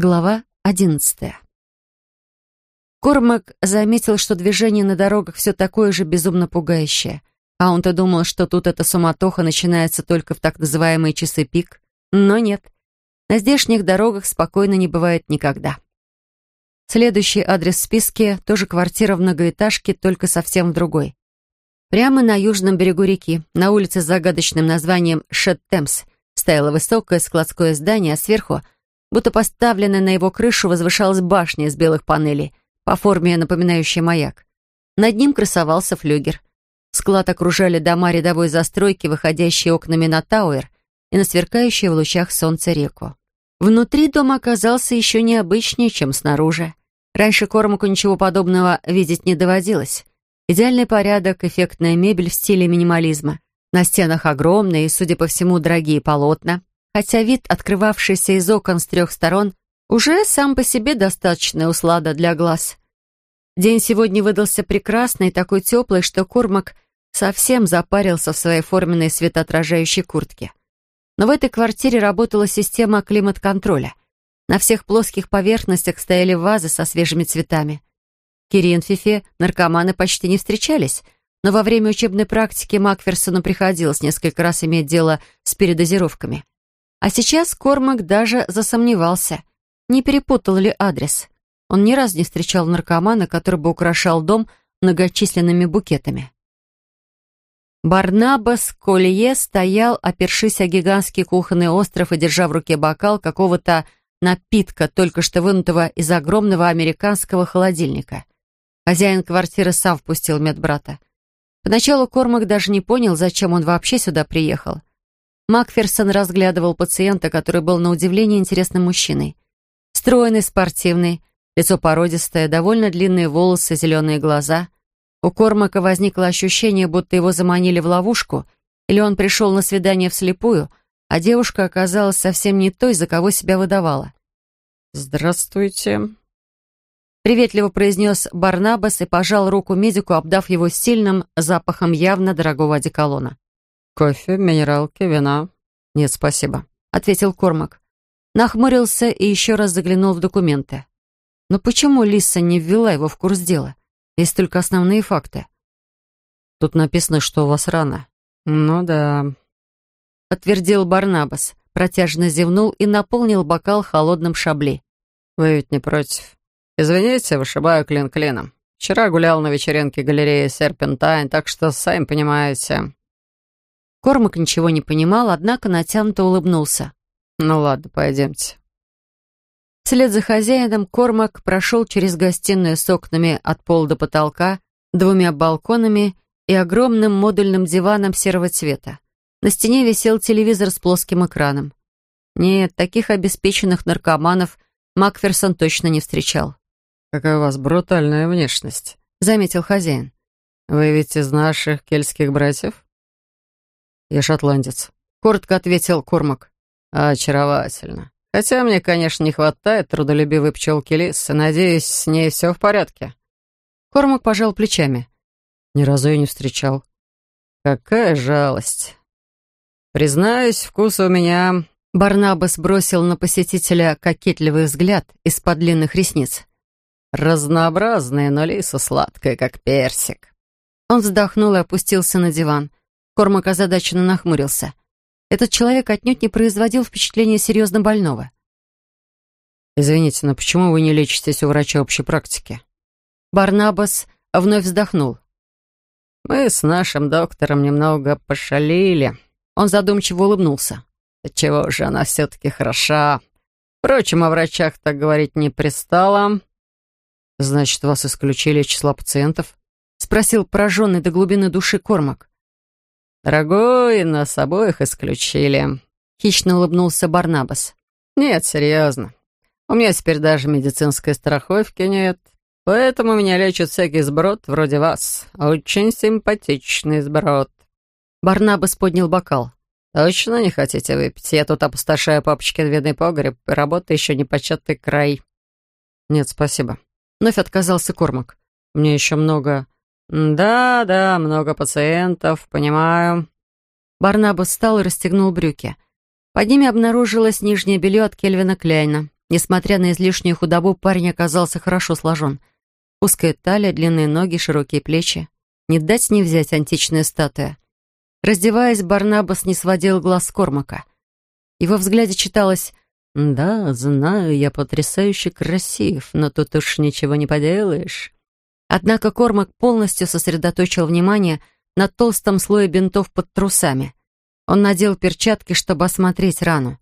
Глава одиннадцатая. Кормак заметил, что движение на дорогах все такое же безумно пугающее. А он-то думал, что тут эта суматоха начинается только в так называемые часы пик. Но нет. На здешних дорогах спокойно не бывает никогда. Следующий адрес в списке тоже квартира в многоэтажке, только совсем в другой. Прямо на южном берегу реки, на улице с загадочным названием Шеттемс, стояло высокое складское здание, а сверху — будто поставленная на его крышу возвышалась башня из белых панелей, по форме напоминающая маяк. Над ним красовался флюгер. Склад окружали дома рядовой застройки, выходящие окнами на Тауэр и на сверкающую в лучах солнца реку. Внутри дом оказался еще необычнее, чем снаружи. Раньше Кормаку ничего подобного видеть не доводилось. Идеальный порядок, эффектная мебель в стиле минимализма. На стенах огромные и, судя по всему, дорогие полотна хотя вид, открывавшийся из окон с трех сторон, уже сам по себе достаточная услада для глаз. День сегодня выдался прекрасный, такой теплый, что Курмак совсем запарился в своей форменной светоотражающей куртке. Но в этой квартире работала система климат-контроля. На всех плоских поверхностях стояли вазы со свежими цветами. В Киринфифе наркоманы почти не встречались, но во время учебной практики Макферсону приходилось несколько раз иметь дело с передозировками. А сейчас Кормак даже засомневался, не перепутал ли адрес. Он ни разу не встречал наркомана, который бы украшал дом многочисленными букетами. Барнабас Колье стоял, опершись о гигантский кухонный остров и держа в руке бокал какого-то напитка, только что вынутого из огромного американского холодильника. Хозяин квартиры сам впустил медбрата. Поначалу Кормак даже не понял, зачем он вообще сюда приехал. Макферсон разглядывал пациента, который был на удивление интересным мужчиной. Стройный, спортивный, лицо породистое, довольно длинные волосы, зеленые глаза. У Кормака возникло ощущение, будто его заманили в ловушку, или он пришел на свидание вслепую, а девушка оказалась совсем не той, за кого себя выдавала. «Здравствуйте», — приветливо произнес Барнабас и пожал руку медику, обдав его сильным запахом явно дорогого одеколона. «Кофе, минералки, вина?» «Нет, спасибо», — ответил Кормак. Нахмурился и еще раз заглянул в документы. Но почему Лиса не ввела его в курс дела? Есть только основные факты. Тут написано, что у вас рано. Ну да. Подтвердил Барнабас, протяжно зевнул и наполнил бокал холодным шабли. Вы ведь не против? Извините, вышибаю клин клином. Вчера гулял на вечеринке галереи Серпентайн, так что, сами понимаете, Кормак ничего не понимал, однако натянуто улыбнулся. «Ну ладно, пойдемте». Вслед за хозяином Кормак прошел через гостиную с окнами от пола до потолка, двумя балконами и огромным модульным диваном серого цвета. На стене висел телевизор с плоским экраном. Нет, таких обеспеченных наркоманов Макферсон точно не встречал. «Какая у вас брутальная внешность», — заметил хозяин. «Вы ведь из наших кельтских братьев?» «Я шотландец», — коротко ответил Кормак. «Очаровательно. Хотя мне, конечно, не хватает трудолюбивой пчелки Лисы. Надеюсь, с ней все в порядке». Кормак пожал плечами. «Ни разу ее не встречал». «Какая жалость. Признаюсь, вкус у меня...» Барнабас бросил на посетителя кокетливый взгляд из-под длинных ресниц. «Разнообразная, но Лиса сладкая, как персик». Он вздохнул и опустился на диван. Кормак озадаченно нахмурился. Этот человек отнюдь не производил впечатления серьезно больного. «Извините, но почему вы не лечитесь у врача общей практики?» Барнабас вновь вздохнул. «Мы с нашим доктором немного пошалили». Он задумчиво улыбнулся. «Чего же она все-таки хороша? Впрочем, о врачах так говорить не пристало». «Значит, вас исключили из числа пациентов?» — спросил пораженный до глубины души Кормак. «Дорогой, нас обоих исключили», — хищно улыбнулся Барнабас. «Нет, серьезно. У меня теперь даже медицинской страховки нет, поэтому меня лечит всякий сброд вроде вас. Очень симпатичный сброд». Барнабас поднял бокал. «Точно не хотите выпить? Я тут опустошаю папочкин видный погреб, работа еще не початый край». «Нет, спасибо». Вновь отказался Кормак. «Мне еще много «Да, да, много пациентов, понимаю». Барнабас встал и расстегнул брюки. Под ними обнаружилось нижнее белье от Кельвина Кляйна. Несмотря на излишнюю худобу, парень оказался хорошо сложен. Узкая талия, длинные ноги, широкие плечи. Не дать не взять античная статуя. Раздеваясь, Барнабас не сводил глаз с Кормака. Его взгляде читалось «Да, знаю, я потрясающе красив, но тут уж ничего не поделаешь». Однако Кормак полностью сосредоточил внимание на толстом слое бинтов под трусами. Он надел перчатки, чтобы осмотреть рану.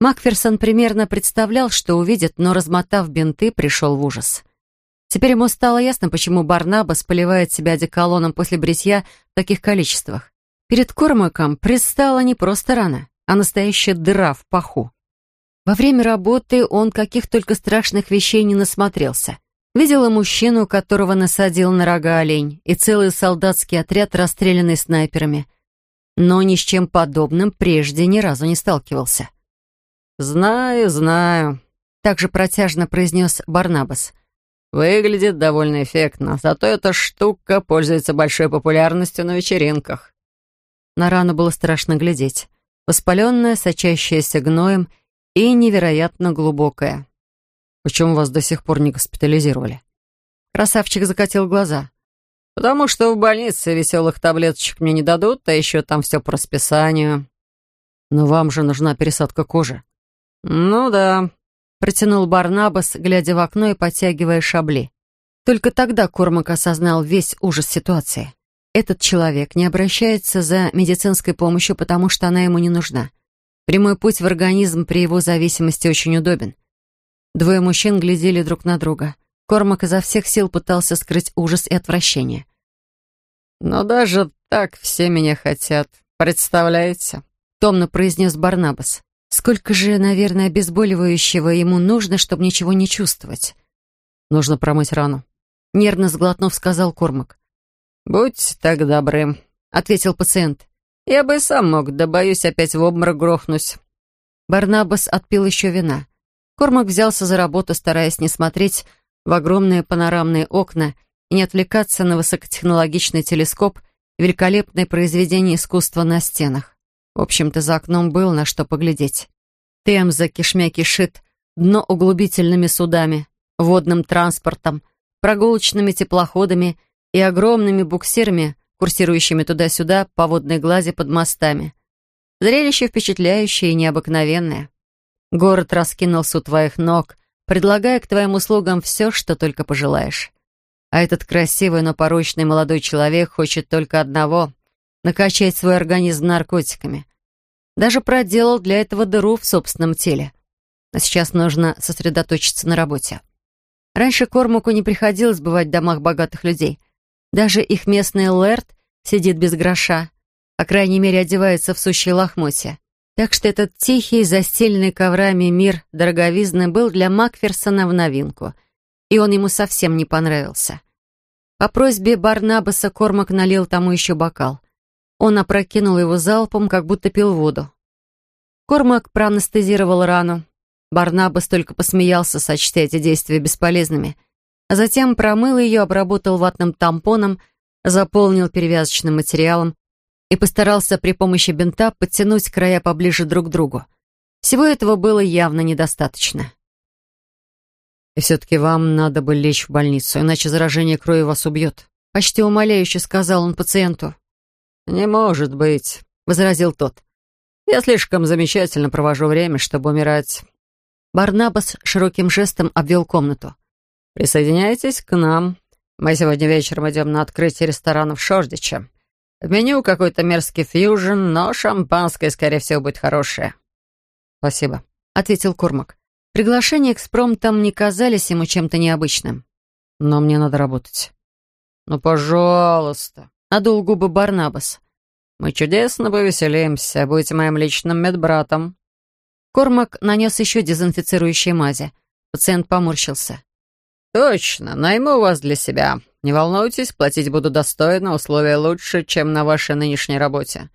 Макферсон примерно представлял, что увидит, но, размотав бинты, пришел в ужас. Теперь ему стало ясно, почему Барнабас поливает себя одеколоном после бритья в таких количествах. Перед Кормаком предстала не просто рана, а настоящая дыра в паху. Во время работы он каких только страшных вещей не насмотрелся. Видела мужчину, которого насадил на рога олень, и целый солдатский отряд, расстрелянный снайперами. Но ни с чем подобным прежде ни разу не сталкивался. «Знаю, знаю», — также протяжно произнес Барнабас. «Выглядит довольно эффектно, зато эта штука пользуется большой популярностью на вечеринках». На рану было страшно глядеть. Воспаленная, сочащаяся гноем и невероятно глубокая. «Почему вас до сих пор не госпитализировали?» Красавчик закатил глаза. «Потому что в больнице веселых таблеточек мне не дадут, а еще там все по расписанию». «Но вам же нужна пересадка кожи». «Ну да», — протянул Барнабас, глядя в окно и подтягивая шабли. Только тогда Кормак осознал весь ужас ситуации. Этот человек не обращается за медицинской помощью, потому что она ему не нужна. Прямой путь в организм при его зависимости очень удобен. Двое мужчин глядели друг на друга. Кормак изо всех сил пытался скрыть ужас и отвращение. «Но даже так все меня хотят, представляете?» — томно произнес Барнабас. «Сколько же, наверное, обезболивающего ему нужно, чтобы ничего не чувствовать?» «Нужно промыть рану», — нервно сглотнув, сказал Кормак. «Будь так добры», — ответил пациент. «Я бы сам мог, да боюсь опять в обморок грохнусь». Барнабас отпил еще вина. Кормак взялся за работу, стараясь не смотреть в огромные панорамные окна и не отвлекаться на высокотехнологичный телескоп и великолепное произведение искусства на стенах. В общем-то, за окном было на что поглядеть. Темза кишмя кишит, дно углубительными судами, водным транспортом, прогулочными теплоходами и огромными буксирами, курсирующими туда-сюда по водной глади под мостами. Зрелище впечатляющее и необыкновенное. Город раскинулся у твоих ног, предлагая к твоим услугам все, что только пожелаешь. А этот красивый, но порочный молодой человек хочет только одного — накачать свой организм наркотиками. Даже проделал для этого дыру в собственном теле. А сейчас нужно сосредоточиться на работе. Раньше Кормаку не приходилось бывать в домах богатых людей. Даже их местный лэрд сидит без гроша, по крайней мере, одевается в сущие лохмотья. Так что этот тихий, застеленный коврами мир дороговизны был для Макферсона в новинку, и он ему совсем не понравился. По просьбе Барнабаса Кормак налил тому еще бокал. Он опрокинул его залпом, как будто пил воду. Кормак проанестезировал рану. Барнабас только посмеялся, сочтя эти действия бесполезными — а затем промыл ее, обработал ватным тампоном, заполнил перевязочным материалом и постарался при помощи бинта подтянуть края поближе друг к другу. Всего этого было явно недостаточно. «И все-таки вам надо бы лечь в больницу, иначе заражение крови вас убьет», — почти умоляюще сказал он пациенту. «Не может быть», — возразил тот. «Я слишком замечательно провожу время, чтобы умирать». Барнабас широким жестом обвел комнату. Присоединяйтесь к нам. Мы сегодня вечером идем на открытие ресторана в Шордиче. В меню какой-то мерзкий фьюжн, но шампанское, скорее всего, будет хорошее». «Спасибо», — ответил Курмак. Приглашения к спромтам не казались ему чем-то необычным. «Но мне надо работать». «Ну, пожалуйста», — надул губы Барнабас. «Мы чудесно повеселимся, будете моим личным медбратом». Кормак нанес еще дезинфицирующие мази. Пациент поморщился. «Точно, найму вас для себя. Не волнуйтесь, платить буду достойно, условия лучше, чем на вашей нынешней работе.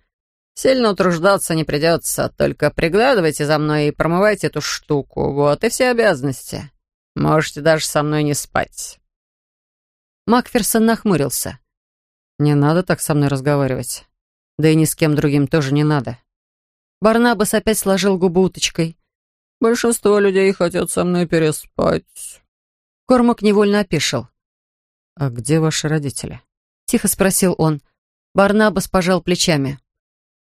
Сильно утруждаться не придется, только приглядывайте за мной и промывайте эту штуку. Вот и все обязанности. Можете даже со мной не спать». Макферсон нахмурился. «Не надо так со мной разговаривать. Да и ни с кем другим тоже не надо». Барнабас опять сложил губу уточкой. Большинство людей хотят со мной переспать». Кормак невольно опешил. «А где ваши родители?» — тихо спросил он. Барнабас пожал плечами.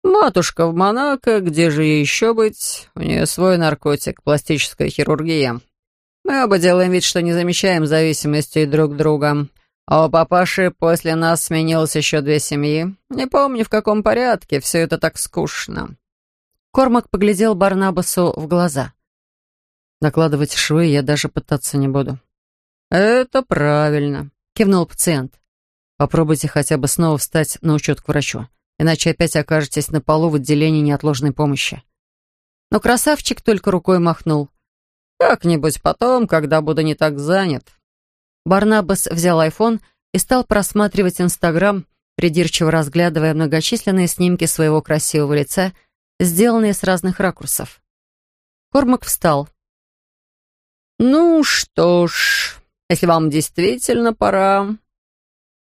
«Матушка в Монако, где же ей еще быть? У нее свой наркотик, пластическая хирургия. Мы оба делаем вид, что не замечаем зависимости друг друга. А у папаши после нас сменилось еще две семьи. Не помню, в каком порядке, все это так скучно». Кормак поглядел Барнабасу в глаза. «Накладывать швы я даже пытаться не буду». «Это правильно», — кивнул пациент. «Попробуйте хотя бы снова встать на учет к врачу, иначе опять окажетесь на полу в отделении неотложной помощи». Но красавчик только рукой махнул. «Как-нибудь потом, когда буду не так занят». Барнабас взял айфон и стал просматривать Инстаграм, придирчиво разглядывая многочисленные снимки своего красивого лица, сделанные с разных ракурсов. Кормак встал. «Ну что ж, если вам действительно пора...»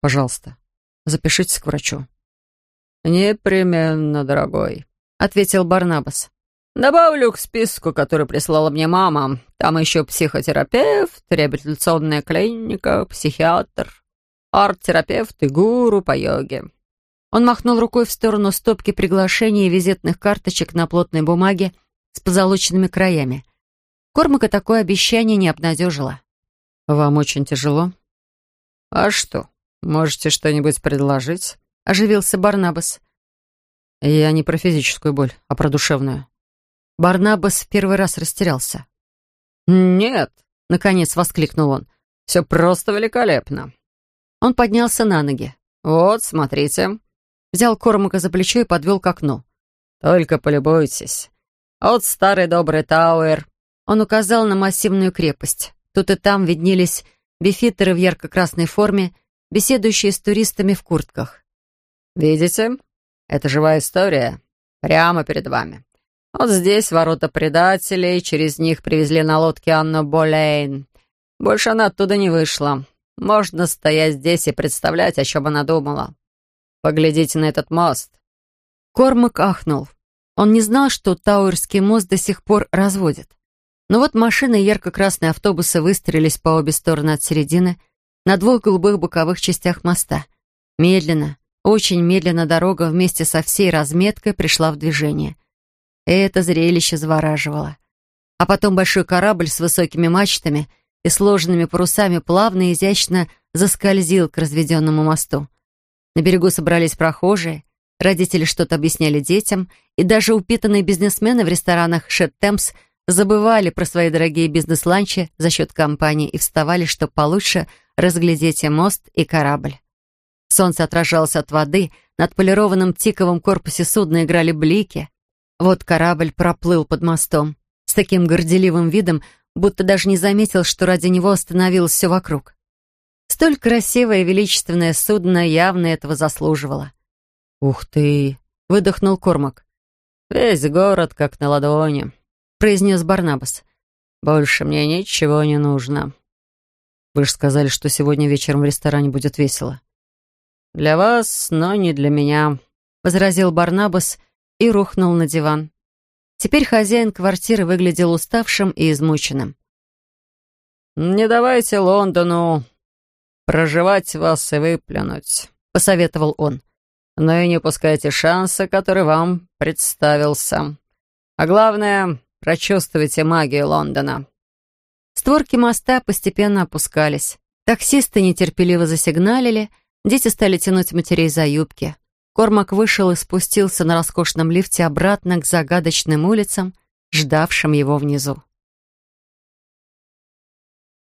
«Пожалуйста, запишитесь к врачу». «Непременно, дорогой», — ответил Барнабас. Добавлю к списку, который прислала мне мама. Там еще психотерапевт, реабилитационная клиника, психиатр, арт-терапевт и гуру по йоге. Он махнул рукой в сторону стопки приглашений и визитных карточек на плотной бумаге с позолоченными краями. Кормака такое обещание не обнадежило. «Вам очень тяжело?» «А что, можете что-нибудь предложить?» — оживился Барнабас. «Я не про физическую боль, а про душевную». Барнабас в первый раз растерялся. «Нет!» — наконец воскликнул он. «Все просто великолепно!» Он поднялся на ноги. «Вот, смотрите!» Взял Кормака за плечо и подвел к окну. «Только полюбуйтесь. Вот старый добрый Тауэр». Он указал на массивную крепость. Тут и там виднелись бифитеры в ярко-красной форме, беседующие с туристами в куртках. «Видите? Это живая история. Прямо перед вами. Вот здесь ворота предателей, через них привезли на лодке Анну Болейн. Больше она оттуда не вышла. Можно стоять здесь и представлять, о чем она думала. Поглядите на этот мост». Кормак ахнул. Он не знал, что Тауэрский мост до сих пор разводят. Но вот машины и ярко-красные автобусы выстроились по обе стороны от середины на двух голубых боковых частях моста. Медленно, очень медленно дорога вместе со всей разметкой пришла в движение. Это зрелище завораживало. А потом большой корабль с высокими мачтами и сложенными парусами плавно и изящно заскользил к разведенному мосту. На берегу собрались прохожие, родители что-то объясняли детям, и даже упитанные бизнесмены в ресторанах «Шеттемс» забывали про свои дорогие бизнес-ланчи за счет компании и вставали, чтобы получше разглядеть и мост, и корабль. Солнце отражалось от воды, над полированным тиковым корпусе судна играли блики, вот корабль проплыл под мостом с таким горделивым видом, будто даже не заметил, что ради него остановилось все вокруг. Столь красивое и величественное судно явно этого заслуживало. «Ух ты!» — выдохнул Кормак. «Весь город как на ладони», — произнес Барнабас. «Больше мне ничего не нужно». «Вы же сказали, что сегодня вечером в ресторане будет весело». «Для вас, но не для меня», — возразил Барнабас и рухнул на диван. Теперь хозяин квартиры выглядел уставшим и измученным. «Не давайте Лондону проживать вас и выплюнуть», — посоветовал он. «Но и не упускайте шанса, который вам представился. А главное, прочувствуйте магию Лондона». Створки моста постепенно опускались. Таксисты нетерпеливо засигналили, дети стали тянуть матерей за юбки. Кормак вышел и спустился на роскошном лифте обратно к загадочным улицам, ждавшим его внизу.